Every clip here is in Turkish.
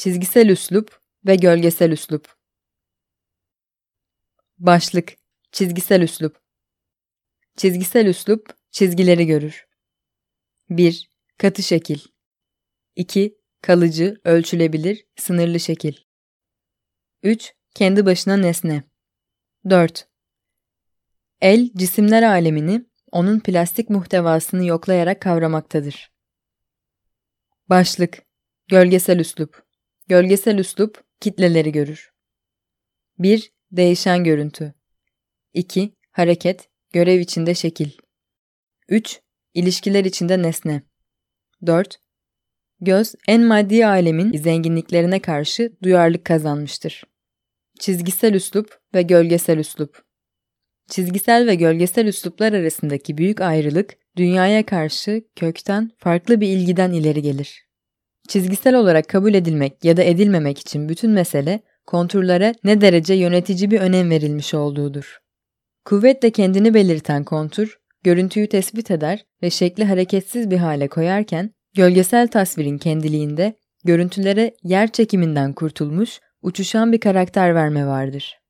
çizgisel üslup ve gölgesel üslup. Başlık, çizgisel üslup. Çizgisel üslup, çizgileri görür. 1. Katı şekil. 2. Kalıcı, ölçülebilir, sınırlı şekil. 3. Kendi başına nesne. 4. El, cisimler alemini, onun plastik muhtevasını yoklayarak kavramaktadır. Başlık Gölgesel üslup Gölgesel üslup, kitleleri görür. 1. Değişen görüntü 2. Hareket, görev içinde şekil 3. İlişkiler içinde nesne 4. Göz, en maddi alemin zenginliklerine karşı duyarlılık kazanmıştır. Çizgisel üslup ve gölgesel üslup Çizgisel ve gölgesel üsluplar arasındaki büyük ayrılık, dünyaya karşı kökten farklı bir ilgiden ileri gelir. Çizgisel olarak kabul edilmek ya da edilmemek için bütün mesele, konturlara ne derece yönetici bir önem verilmiş olduğudur. Kuvvetle kendini belirten kontur, görüntüyü tespit eder ve şekli hareketsiz bir hale koyarken, gölgesel tasvirin kendiliğinde görüntülere yer çekiminden kurtulmuş, uçuşan bir karakter verme vardır.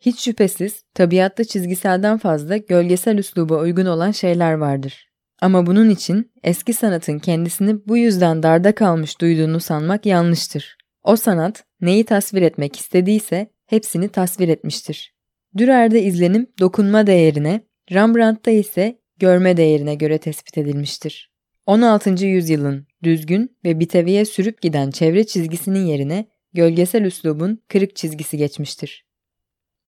Hiç şüphesiz tabiatta çizgiselden fazla gölgesel üsluba uygun olan şeyler vardır. Ama bunun için eski sanatın kendisini bu yüzden darda kalmış duyduğunu sanmak yanlıştır. O sanat neyi tasvir etmek istediyse hepsini tasvir etmiştir. Dürer'de izlenim dokunma değerine, Rembrandt'ta ise görme değerine göre tespit edilmiştir. 16. yüzyılın düzgün ve biteviye sürüp giden çevre çizgisinin yerine gölgesel üslubun kırık çizgisi geçmiştir.